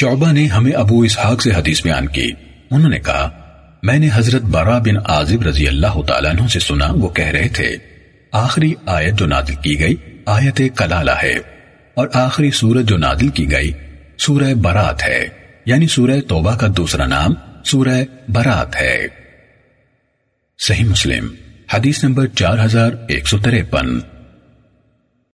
شعبہ نے ہمیں ابو اسحاق سے حدیث بیان کی۔ انہوں نے کہا، میں نے حضرت برا بن عازب رضی اللہ تعالیٰ عنہ سے سنا، وہ کہہ رہے تھے، آخری آیت جو نازل کی گئی آیت کلالہ ہے، اور آخری سورت جو نازل کی گئی سورہ برات ہے یعنی سورہ توبہ کا دوسرا نام سورہ برات ہے۔ صحیح مسلم، حدیث نمبر چار ہزار ایک سو تریپن۔